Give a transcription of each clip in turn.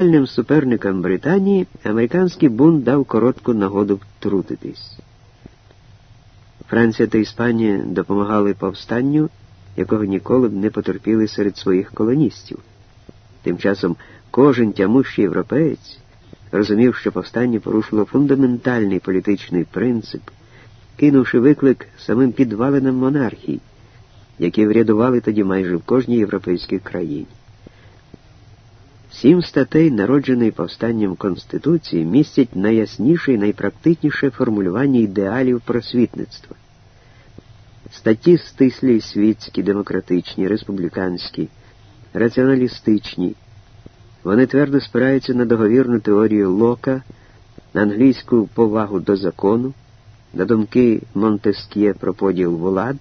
Реальним суперникам Британії американський бунт дав коротку нагоду втрутитись. Франція та Іспанія допомагали повстанню, якого ніколи б не потерпіли серед своїх колоністів. Тим часом кожен тямущий європеєць розумів, що повстання порушило фундаментальний політичний принцип, кинувши виклик самим підвалинам монархії, які врядували тоді майже в кожній європейській країні. Сім статей, народженої повстанням Конституції, містять найясніше і найпрактичніше формулювання ідеалів просвітництва. Статті стислі світські, демократичні, республіканські, раціоналістичні. Вони твердо спираються на договірну теорію Лока, на англійську повагу до закону, на думки Монтескє про поділ влад,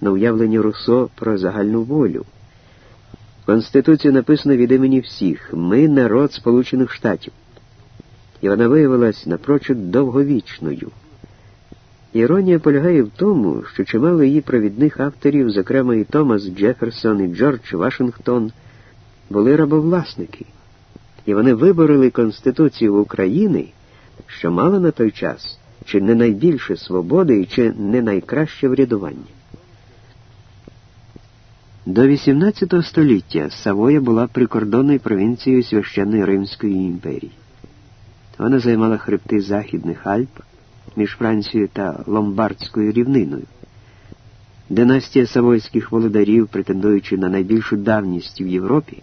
на уявлення Руссо про загальну волю. Конституція написана від імені всіх. Ми народ Сполучених Штатів. І вона виявилась напрочуд довговічною. Іронія полягає в тому, що чимало її провідних авторів, зокрема і Томас Джеферсон і Джордж Вашингтон, були рабовласники, і вони вибороли Конституцію України, що мала на той час чи не найбільше свободи і чи не найкраще врядування. До XVIII століття Савоя була прикордонною провінцією священної Римської імперії. Вона займала хребти Західних Альп між Францією та Ломбардською рівниною. Династія Савойських володарів, претендуючи на найбільшу давність в Європі,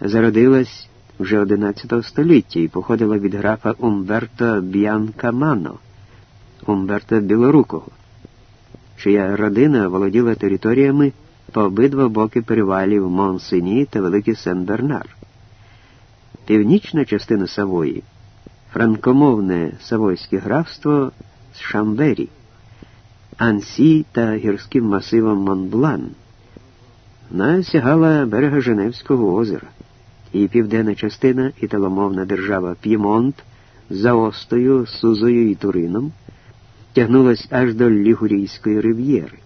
зародилась вже XI століття і походила від графа Умберто Б'янкамано, Умберто Білорукого, чия родина володіла територіями по обидва боки перевалів Монсені та Великий Сен-Бернар. Північна частина Савої, франкомовне Савойське графство з Шамбері, Ансі та гірським масивом Монблан. Вона сягала берега Женевського озера, і південна частина італомовна держава П'ємонт за Остою, Сузою і Турином тягнулась аж до Лігурійської рив'єри.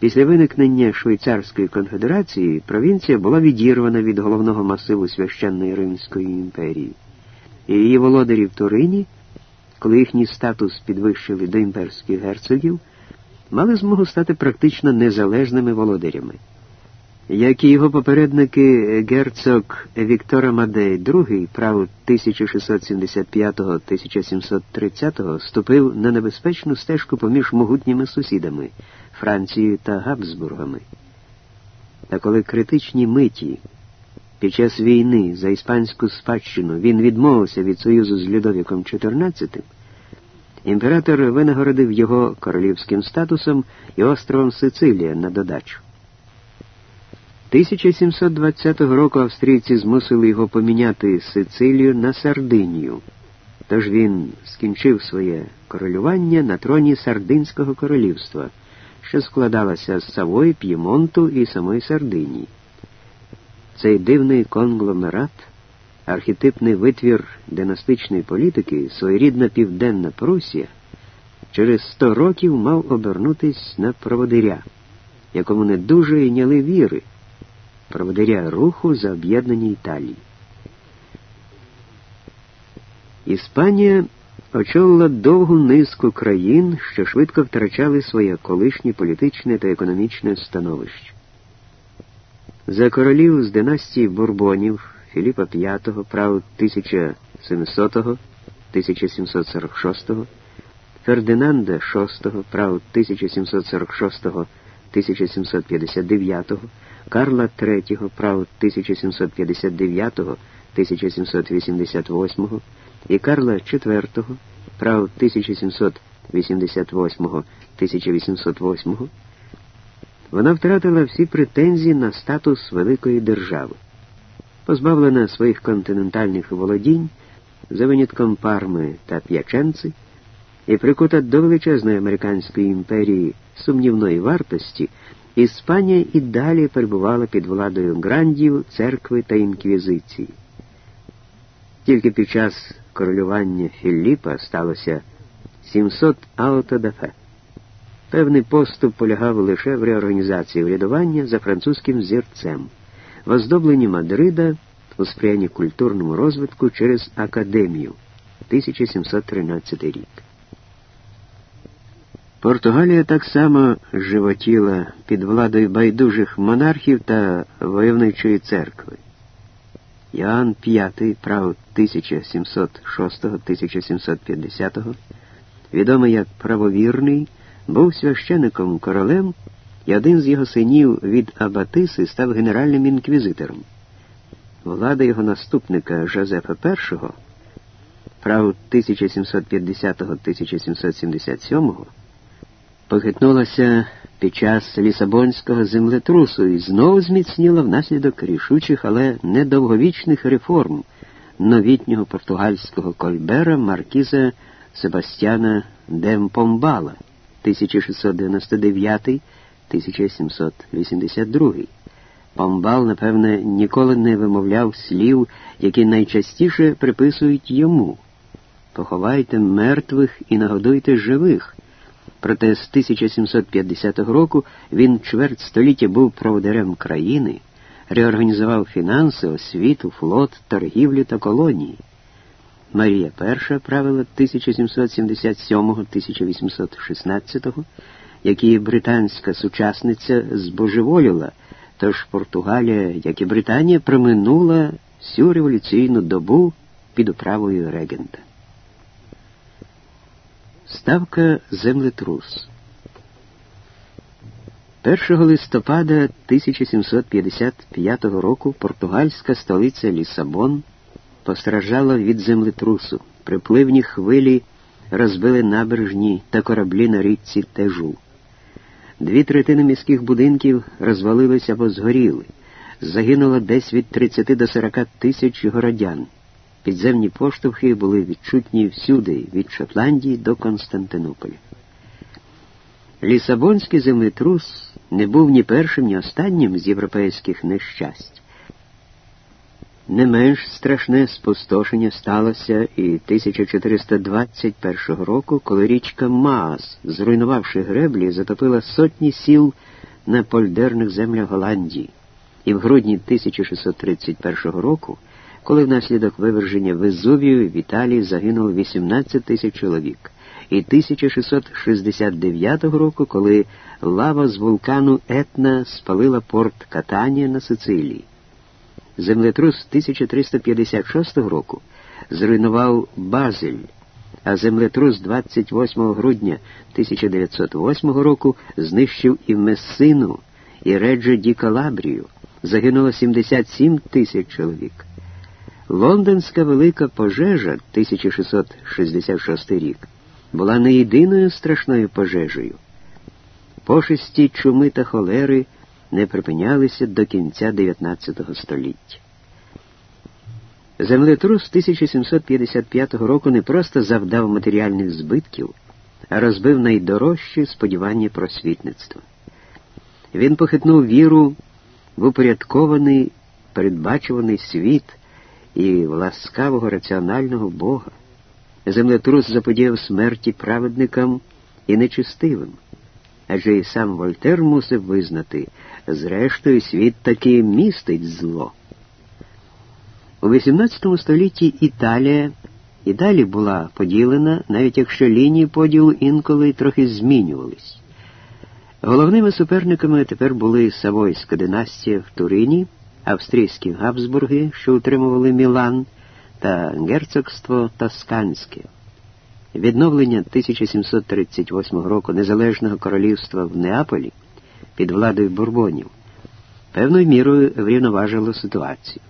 Після виникнення Швейцарської конфедерації провінція була відірвана від головного масиву священної Римської імперії, і її володарі в Турині, коли їхній статус підвищили до імперських герцогів, мали змогу стати практично незалежними володарями. Як і його попередники герцог Віктор Амадей II, право 1675-1730 ступив на небезпечну стежку поміж могутніми сусідами Францією та Габсбургами. Та коли критичні миті під час війни за іспанську спадщину він відмовився від союзу з Людовіком XIV, імператор винагородив його королівським статусом і островом Сицилія на додачу. 1720 року австрійці змусили його поміняти Сицилію на Сардинію, тож він скінчив своє королювання на троні Сардинського королівства, що складалося з Савої, П'ємонту і самої Сардинії. Цей дивний конгломерат, архетипний витвір династичної політики, своєрідна Південна Прусія, через сто років мав обернутись на проводиря, якому не дуже йняли віри проводиря руху за об'єднані Італії. Іспанія очолила довгу низку країн, що швидко втрачали своє колишнє політичне та економічне становище. За королів з династії Бурбонів Філіпа V, прав 1700-1746, Фердинанда VI, прав 1746-1759, Карла III, прав 1759-1788 і Карла IV, прав 1788-1808, вона втратила всі претензії на статус великої держави, позбавлена своїх континентальних володінь за винятком Парми та П'яченци і прикута до величезної американської імперії сумнівної вартості. Іспанія і далі перебувала під владою грандів, церкви та інквізиції. Тільки під час королювання Філіпа сталося 700 аутодафе. Певний поступ полягав лише в реорганізації врядування за французьким зірцем, в оздобленні Мадрида, у сприянні культурному розвитку через академію 1713 рік. Португалія так само животіла під владою байдужих монархів та войовничої церкви. Іоанн V прав 1706-1750, відомий як правовірний, був священником королем, і один з його синів від Абатиси став генеральним інквізитором. Влада його наступника Жозефа І, прав 1750-1777, похитнулася під час Лісабонського землетрусу і знову зміцніла внаслідок рішучих, але недовговічних реформ новітнього португальського кольбера маркіза Себастьяна Демпомбала 1699-1782. Помбал, напевне, ніколи не вимовляв слів, які найчастіше приписують йому. Поховайте мертвих і нагодуйте живих. Проте з 1750 року він чверть століття був проводарем країни, реорганізував фінанси, освіту, флот, торгівлю та колонії. Марія І правила 1777-1816, які британська сучасниця збожеволіла, тож Португалія, як і Британія, проминула всю революційну добу під управою регента. Ставка землетрус. 1 листопада 1755 року португальська столиця Лісабон постраждала від землетрусу. Припливні хвилі розбили набережні та кораблі на річці Тежу. Дві третини міських будинків розвалилися або згоріли. Загинуло десь від 30 до 40 тисяч городян. Підземні поштовхи були відчутні всюди, від Шотландії до Константинополя. Лісабонський землетрус не був ні першим, ні останнім з європейських нещасть. Не менш страшне спустошення сталося і 1421 року, коли річка Маас, зруйнувавши греблі, затопила сотні сіл на польдерних землях Голландії. І в грудні 1631 року коли внаслідок виверження Везувію в Італії загинуло 18 тисяч чоловік, і 1669 року, коли лава з вулкану Етна спалила порт Катанія на Сицилії. Землетрус 1356 року зруйнував Базель, а землетрус 28 грудня 1908 року знищив і Мессину, і Реджо Ді Калабрію. Загинуло 77 тисяч чоловік. Лондонська велика пожежа 1666 рік була не єдиною страшною пожежею. Пошесті чуми та холери не припинялися до кінця 19 століття. Землетрус 1755 року не просто завдав матеріальних збитків, а розбив найдорожчі сподівання просвітництва. Він похитнув віру в упорядкований, передбачуваний світ і ласкавого раціонального Бога. Землетрус заподіяв смерті праведникам і нечистивим. Адже і сам Вольтер мусив визнати, зрештою, світ таки містить зло. У XVIII столітті Італія і далі була поділена, навіть якщо лінії поділу інколи трохи змінювались. Головними суперниками тепер були Савойська династія в Турині австрійські Габсбурги, що утримували Мілан, та герцогство Тосканське. Відновлення 1738 року Незалежного королівства в Неаполі під владою бурбонів певною мірою врівноважило ситуацію.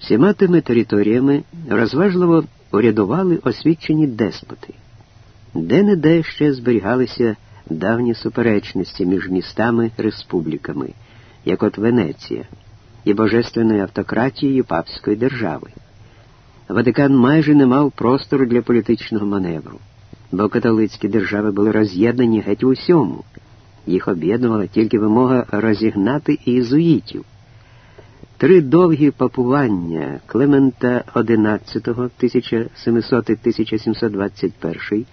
Всіма тими територіями розважливо урядували освічені деспоти, де-не-де ще зберігалися давні суперечності між містами республіками як от Венеція, і божественної автократії папської держави. Ватикан майже не мав простору для політичного маневру, бо католицькі держави були роз'єднані геть у усьому. Їх об'єднувала тільки вимога розігнати ізуїтів. Три довгі папування Клемента XI 1700-1721,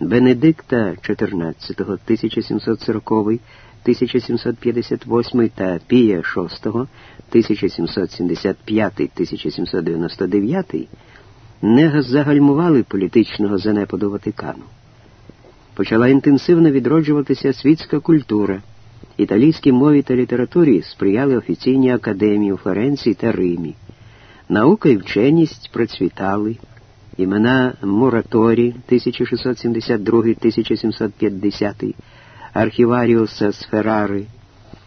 Бенедикта XIV 1740 1758 та Пія VI 1775-1799 не загальмували політичного занепаду Ватикану. Почала інтенсивно відроджуватися світська культура. Італійській мові та літературі сприяли офіційні академії у Флоренції та Римі. Наука і вченість процвітали. Імена Мураторі 1672-1750, Архіваріуса з Феррари,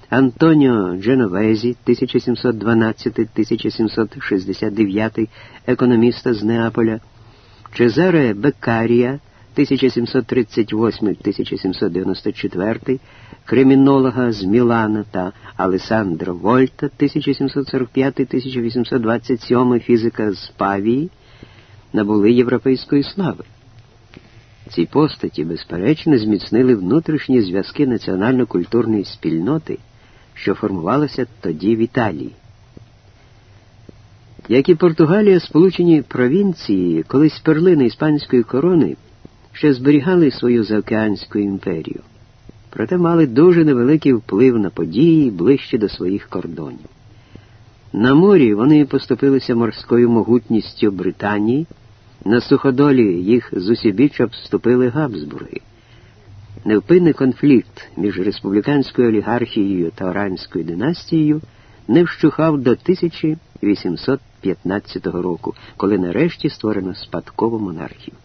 Антоніо Дженовезі 1712-1769, економіста з Неаполя, Чезаре Беккарія 1738-1794, кримінолога з Мілана та Алесандро Вольта 1745-1827, фізика з Павії, набули європейської слави. Ці постаті, безперечно, зміцнили внутрішні зв'язки національно-культурної спільноти, що формувалися тоді в Італії. Як і Португалія, сполучені провінції, колись перлини іспанської корони, ще зберігали свою заокеанську імперію, проте мали дуже невеликий вплив на події ближче до своїх кордонів. На морі вони поступилися морською могутністю Британії. На суходолі їх зусібіч обступили Габсбурги. Невпинний конфлікт між республіканською олігархією та Оранською династією не вщухав до 1815 року, коли нарешті створено спадкову монархію.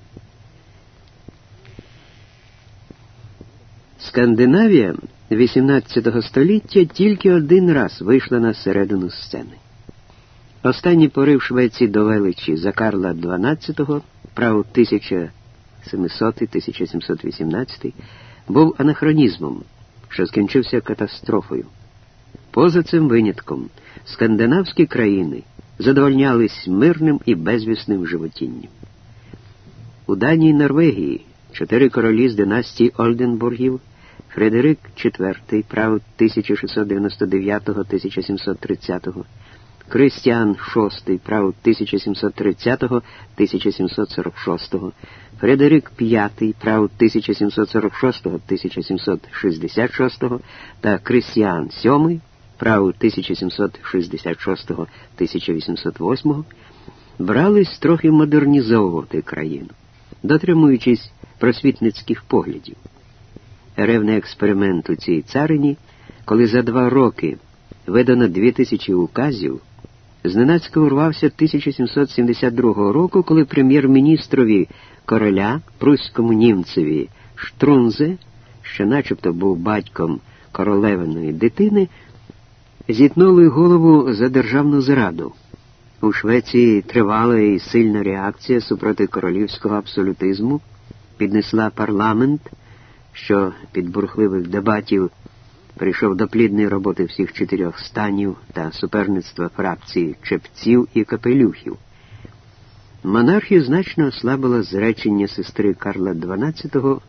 Скандинавія XVIII століття тільки один раз вийшла на середину сцени. Останній порив Швеції до величі за Карла XII, прав 1700-1718, був анахронізмом, що скінчився катастрофою. Поза цим винятком скандинавські країни задовольнялись мирним і безвісним животінням. У Данії Норвегії чотири королі з династії Ольденбургів, Фредерик IV, прав 1699-1730, Кристіан VI, прав 1730-1746, Фредерик V, прав 1746-1766 та Кристіан VII, прав 1766-1808, брались трохи модернізовувати країну, дотримуючись просвітницьких поглядів. Ревний експеримент у цій царині, коли за два роки видано дві тисячі указів, зненацька урвався 1772 року, коли прем'єр-міністрові короля пруському німцеві Штрунзе, що начебто був батьком королевиної дитини, зітнули голову за державну зраду. У Швеції тривала і сильна реакція супроти королівського абсолютизму, піднесла парламент, що під бурхливих дебатів прийшов до плідної роботи всіх чотирьох станів та суперництва фракції чепців і капелюхів. Монархію значно ослабило зречення сестри Карла XII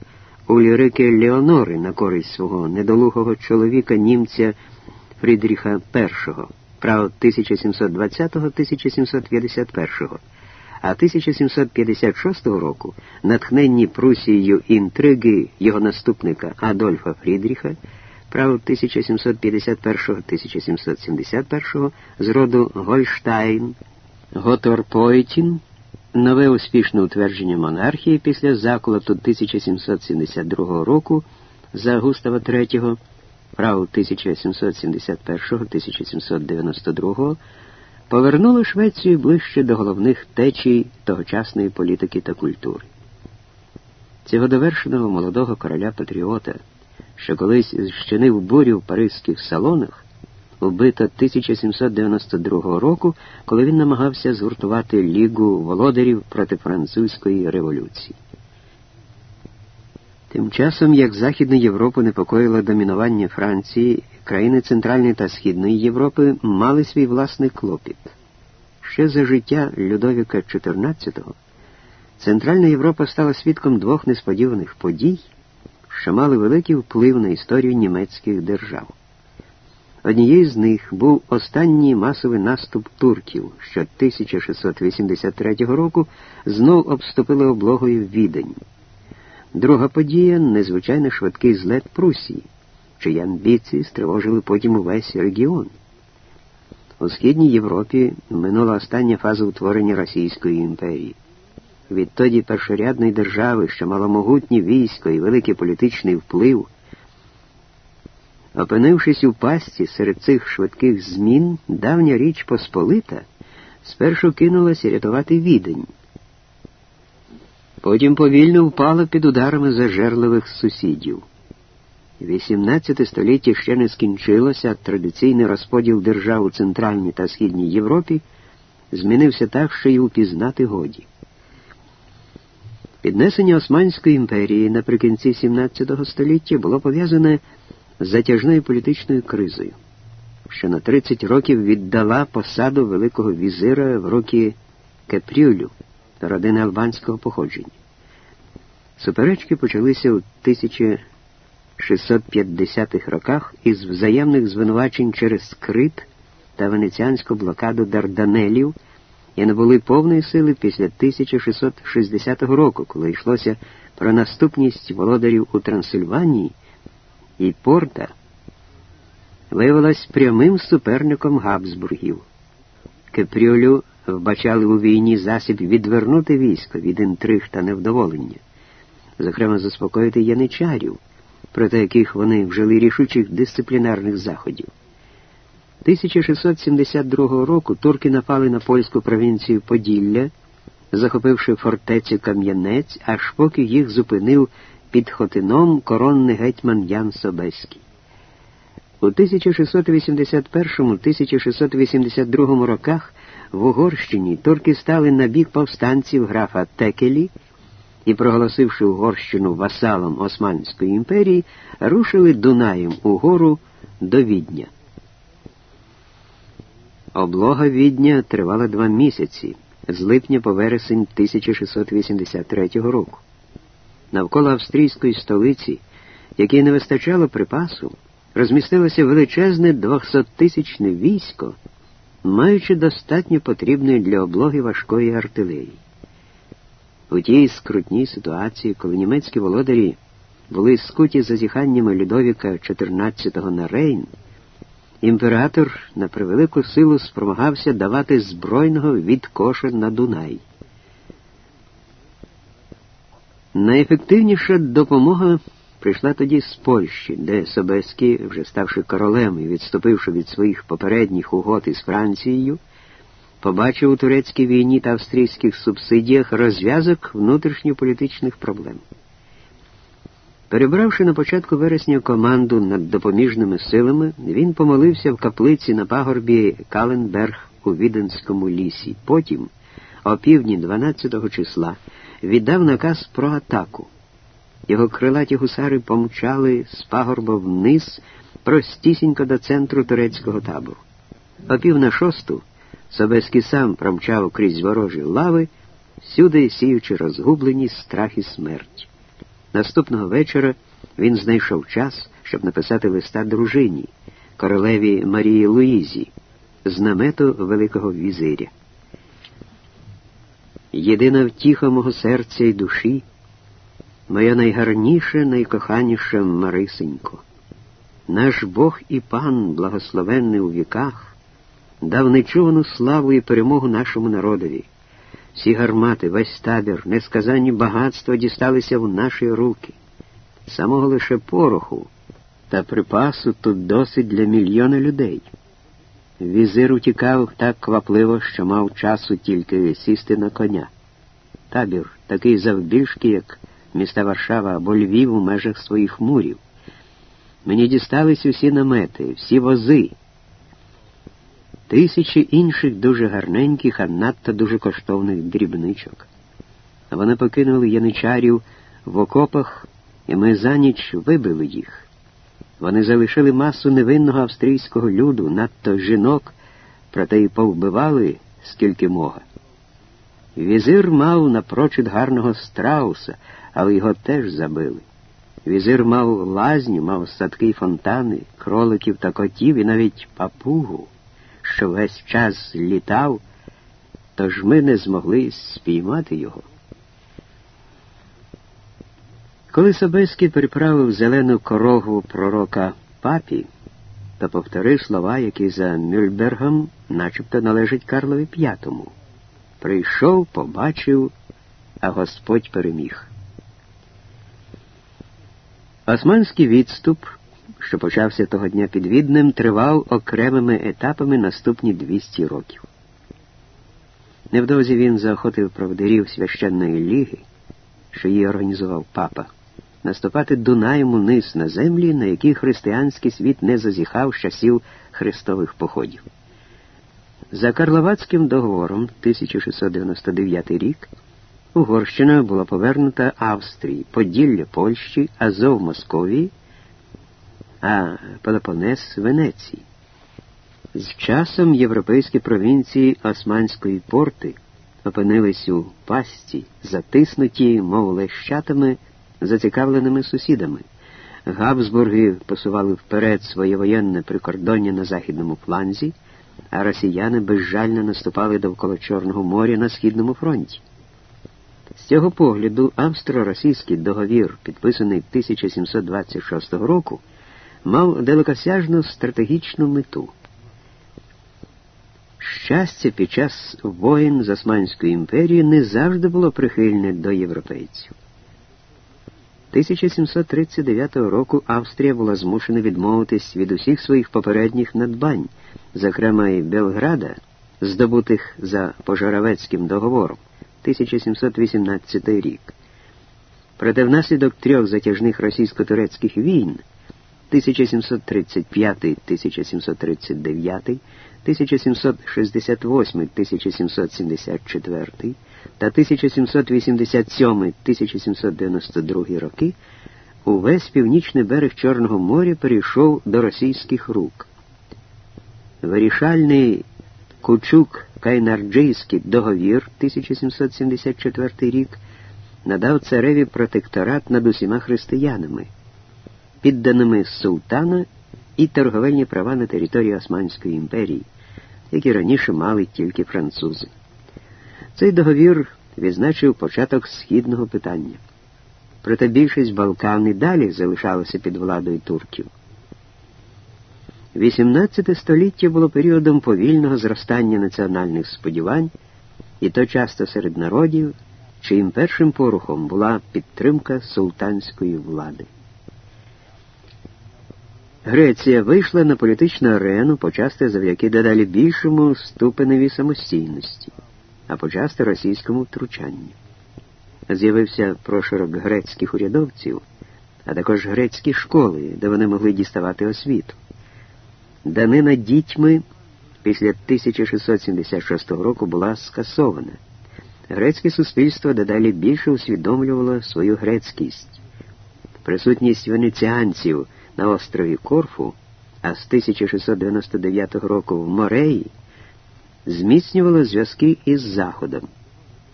Ульрики Леонори на користь свого недолугого чоловіка німця Фрідріха І, право 1720-1751, а 1756 року натхненні Прусією інтриги його наступника Адольфа Фрідріха право 1751-1771 з роду Гольштайн, Готорпойтін, нове успішне утвердження монархії після заколоту 1772 року за Густава III, право 1771-1792 повернуло Швецію ближче до головних течій тогочасної політики та культури. Цього довершеного молодого короля Патріота що колись зчинив бурю в паризьких салонах, вбито 1792 року, коли він намагався згуртувати Лігу володарів проти французької революції. Тим часом, як Західну Європу непокоїло домінування Франції, країни Центральної та Східної Європи мали свій власний клопіт. Ще за життя Людовіка XIV Центральна Європа стала свідком двох несподіваних подій що мали великий вплив на історію німецьких держав. Однією з них був останній масовий наступ турків, що 1683 року знов обступили облогою відень. Друга подія незвичайно швидкий злет Прусії, чиї амбіції стривожили потім увесь регіон. У Східній Європі минула остання фаза утворення Російської імперії. Відтоді першорядної держави, що мала могутнє військо і великий політичний вплив. Опинившись у пасті серед цих швидких змін, давня річ Посполита спершу кинулася рятувати відень. Потім повільно впала під ударами зажерливих сусідів. XVIII століття ще не скінчилося, традиційний розподіл держав у Центральній та Східній Європі змінився так, що й упізнати годі. Піднесення Османської імперії наприкінці XVII століття було пов'язане з затяжною політичною кризою, що на 30 років віддала посаду Великого візира в руки Кепрюлю родини албанського походження. Суперечки почалися у 1650-х роках із взаємних звинувачень через Крит та венеціанську блокаду Дарданелів і набули повної сили після 1660 року, коли йшлося про наступність володарів у Трансильванії, і Порта виявилась прямим суперником Габсбургів. Кепріолю вбачали у війні засіб відвернути військо від інтриг та невдоволення, зокрема заспокоїти яничарів, проти яких вони вжили рішучих дисциплінарних заходів. 1672 року турки напали на польську провінцію Поділля, захопивши фортецю Кам'янець, аж поки їх зупинив під Хотином коронний гетьман Ян Собеський. У 1681-1682 роках в Угорщині турки стали на бік повстанців графа Текелі і, проголосивши Угорщину васалом Османської імперії, рушили Дунаєм угору до Відня. Облога відня тривала два місяці з липня по вересень 1683 року. Навколо австрійської столиці, якій не вистачало припасу, розмістилося величезне 200-тисячне військо, маючи достатньо потрібної для облоги важкої артилерії. У тій скрутній ситуації, коли німецькі володарі були скуті зазіханнями Людовіка XIV на Рейн, імператор на превелику силу спромагався давати збройного відкоша на Дунай. Найефективніша допомога прийшла тоді з Польщі, де Собеський, вже ставши королем і відступивши від своїх попередніх угод із Францією, побачив у турецькій війні та австрійських субсидіях розв'язок внутрішньополітичних проблем. Перебравши на початку вересня команду над допоміжними силами, він помолився в каплиці на пагорбі Каленберг у Віденському лісі. Потім, о півдні 12-го числа, віддав наказ про атаку. Його крилаті гусари помчали з пагорба вниз простісінько до центру турецького табору. О пів на шосту Собеський сам промчав крізь ворожі лави, всюди сіючи розгублені страх і смерть. Наступного вечора він знайшов час, щоб написати листа дружині, королеві Марії Луїзі, з намету Великого візиря. Єдина втіха мого серця і душі, моя найгарніша, найкоханіша Марисенько, наш Бог і пан, благословенний у віках, дав нечувану славу і перемогу нашому народові. Всі гармати, весь табір, несказанні багатства дісталися в наші руки. Самого лише пороху та припасу тут досить для мільйона людей. Візир утікав так квапливо, що мав часу тільки сісти на коня. Табір такий завбільшки, як міста Варшава або Львів у межах своїх мурів. Мені дістались усі намети, всі вози. Тисячі інших дуже гарненьких, а надто дуже коштовних дрібничок. Вони покинули яничарів в окопах, і ми за ніч вибили їх. Вони залишили масу невинного австрійського люду, надто жінок, проте й повбивали скільки мога. Візир мав напрочуд гарного страуса, але його теж забили. Візир мав лазню, мав садки й фонтани, кроликів та котів і навіть папугу, що весь час літав, тож ми не змогли спіймати його. Коли Собеський приправив зелену корогу пророка папі, то повтори слова, які за Мюльбергом начебто належать Карлові V. Прийшов, побачив, а Господь переміг. Османський відступ, що почався того дня під Віднем, тривав окремими етапами наступні 200 років. Невдовзі він заохотив проводирів священної ліги, що її організував папа, наступати Дунаєм униз на землі, на які християнський світ не зазіхав з часів хрестових походів. За Карловацьким договором 1699 рік Угорщина була повернута Австрії, Поділля Польщі, Азов Московії, а Пелопонес Венеції. З часом європейські провінції Османської порти опинились у пасті, затиснуті, мов лещатами, зацікавленими сусідами. Габсбурги посували вперед своє воєнне прикордоння на західному фланзі, а росіяни безжально наступали довкола Чорного моря на східному фронті. З цього погляду австро-російський договір, підписаний 1726 року, мав далекосяжну стратегічну мету. Щастя під час воїн з Османської імперії не завжди було прихильне до європейців. 1739 року Австрія була змушена відмовитись від усіх своїх попередніх надбань, зокрема і Белграда, здобутих за Пожаровецьким договором 1718 рік. Проте внаслідок трьох затяжних російсько-турецьких війн 1735-1739, 1768-1774 та 1787-1792 роки увесь північний берег Чорного моря перейшов до російських рук. Вирішальний Кучук Кайнарджийський договір 1774 рік надав цареві протекторат над усіма християнами, підданими султана і торговельні права на території Османської імперії, які раніше мали тільки французи. Цей договір відзначив початок східного питання. Проте більшість Балкан і далі залишалася під владою турків. XVIII століття було періодом повільного зростання національних сподівань, і то часто серед народів, чиїм першим порухом була підтримка султанської влади. Греція вийшла на політичну арену почасти завдяки дедалі більшому ступеневі самостійності, а почасти російському втручанню. З'явився проширок грецьких урядовців, а також грецькі школи, де вони могли діставати освіту. Данина дітьми після 1676 року була скасована. Грецьке суспільство дедалі більше усвідомлювало свою грецькість. Присутність венеціанців на острові Корфу, а з 1699 року в Мореї, зміцнювало зв'язки із Заходом.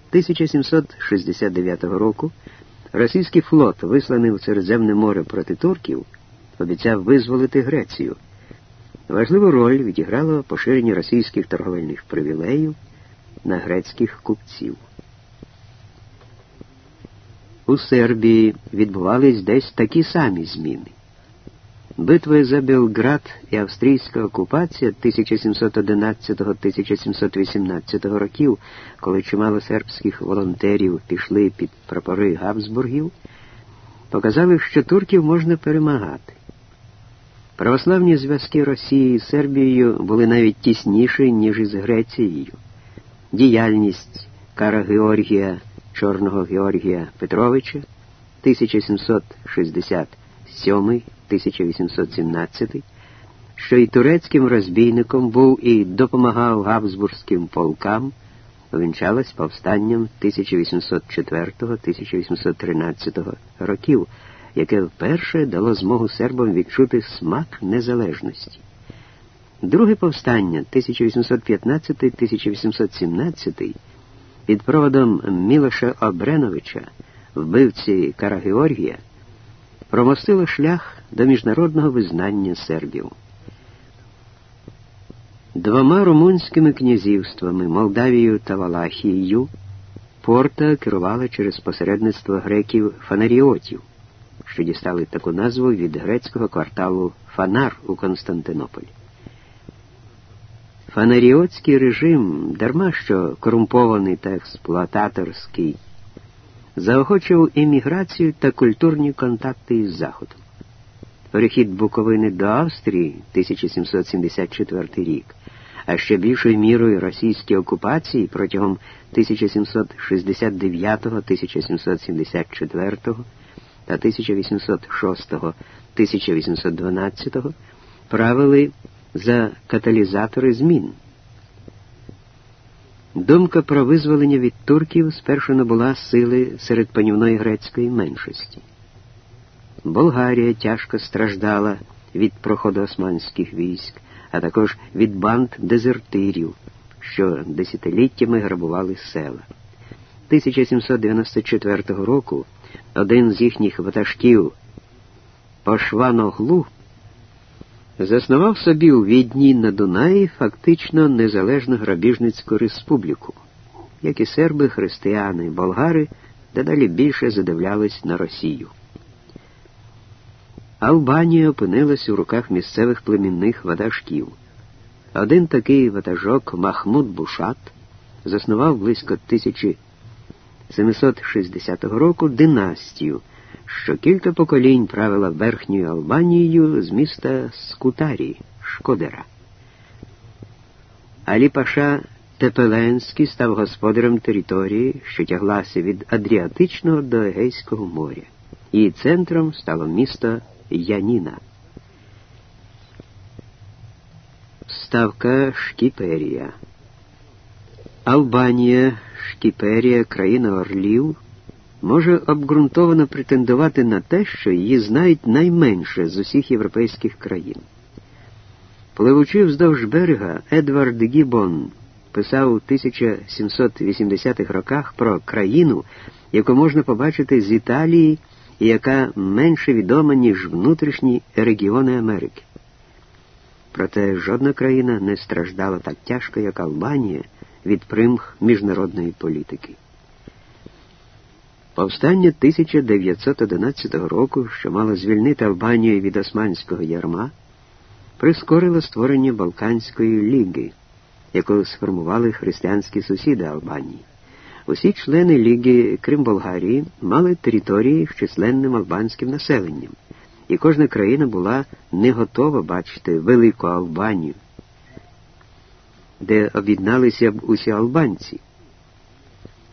1769 року російський флот, висланий в Середземне море проти турків, обіцяв визволити Грецію. Важливу роль відіграло поширення російських торговельних привілеїв на грецьких купців. У Сербії відбувались десь такі самі зміни. Битви за Белград і австрійська окупація 1711-1718 років, коли чимало сербських волонтерів пішли під прапори Габсбургів, показали, що турків можна перемагати. Православні зв'язки Росії з Сербією були навіть тісніші, ніж із Грецією. Діяльність Кара Георгія Чорного Георгія Петровича 1767-1817, що і турецьким розбійником був і допомагав Габсбурзьким полкам, увінчалась повстанням 1804-1813 років яке вперше дало змогу сербам відчути смак незалежності. Друге повстання 1815-1817 під проводом Мілоша Обреновича, вбивці Кара Георгія, промостило шлях до міжнародного визнання сербів. Двома румунськими князівствами Молдавією та Валахією Порта керувала через посередництво греків фанаріотів що дістали таку назву від грецького кварталу Фанар у Константинополі. Фанаріотський режим, дарма що корумпований та експлуататорський, заохочував еміграцію та культурні контакти із Заходом. Перехід Буковини до Австрії 1774 рік, а ще більшою мірою російські окупації протягом 1769-1774 та 1806-1812 правили за каталізатори змін. Думка про визволення від турків спершу набула сили серед панівної грецької меншості. Болгарія тяжко страждала від проходу османських військ, а також від банд дезертирів, що десятиліттями грабували села. 1794 року один з їхніх ватажків Пошваноглу заснував собі у відні на Дунаї фактично незалежну грабіжницьку республіку, як і серби, християни, болгари дедалі більше задивлялись на Росію. Албанія опинилась у руках місцевих племінних ватажків. Один такий ватажок Махмуд Бушат заснував близько 1760 року династію що кілька поколінь правила Верхньою Албанією з міста Скутарі, Шкодера. Алі Паша Тепеленський став господарем території, що тяглася від Адріатичного до Егейського моря. Її центром стало місто Яніна. Ставка Шкіперія. Албанія, Шкіперія, країна Орлів може обґрунтовано претендувати на те, що її знають найменше з усіх європейських країн. Пливучи вздовж берега, Едвард Гібон писав у 1780-х роках про країну, яку можна побачити з Італії і яка менше відома, ніж внутрішні регіони Америки. Проте жодна країна не страждала так тяжко, як Албанія від примх міжнародної політики. Повстання 1911 року, що мало звільнити Албанію від османського ярма, прискорило створення Балканської ліги, яку сформували християнські сусіди Албанії. Усі члени ліги, крім Болгарії, мали території з численним албанським населенням, і кожна країна була не готова бачити велику Албанію, де об'єдналися б усі албанці.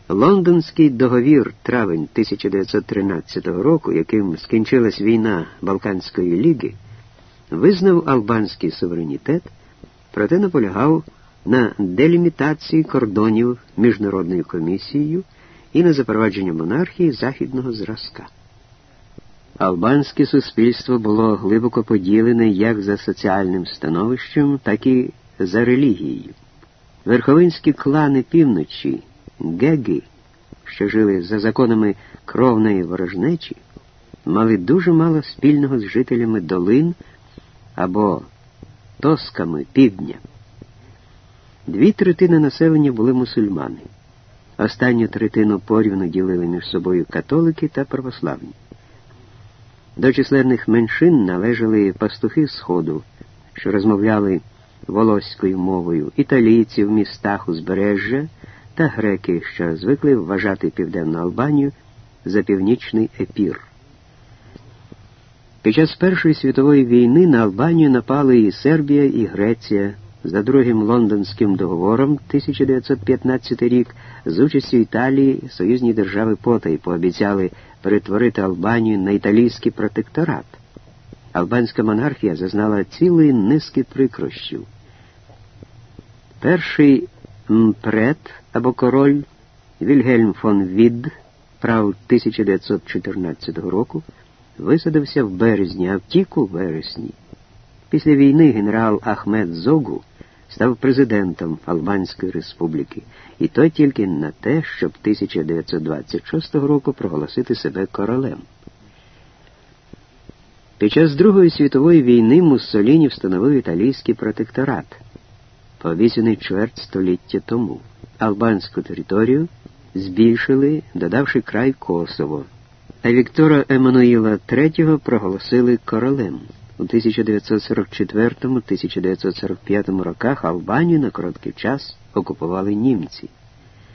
Лондонський договір травень 1913 року, яким скінчилась війна Балканської ліги, визнав албанський суверенітет, проте наполягав на делімітації кордонів міжнародною комісією і на запровадження монархії західного зразка. Албанське суспільство було глибоко поділене як за соціальним становищем, так і за релігією. Верховинські клани півночі геги, що жили за законами кровної ворожнечі, мали дуже мало спільного з жителями долин або тосками півдня. Дві третини населення були мусульмани. Останню третину порівну ділили між собою католики та православні. До численних меншин належали пастухи Сходу, що розмовляли волоською мовою, італійці в містах узбережжя та греки, що звикли вважати Південну Албанію за північний епір. Під час Першої світової війни на Албанію напали і Сербія, і Греція. За другим лондонським договором 1915 рік з участю Італії союзні держави потай пообіцяли перетворити Албанію на італійський протекторат. Албанська монархія зазнала цілої низки прикрощів. Перший Мпред або король Вільгельм фон Від, прав 1914 року, висадився в березні, а втік у вересні. Після війни генерал Ахмед Зогу став президентом Албанської республіки, і то тільки на те, щоб 1926 року проголосити себе королем. Під час Другої світової війни Муссоліні встановив італійський протекторат обіцяний чверть століття тому. Албанську територію збільшили, додавши край Косово, а Віктора Еммануїла III проголосили королем. У 1944-1945 роках Албанію на короткий час окупували німці.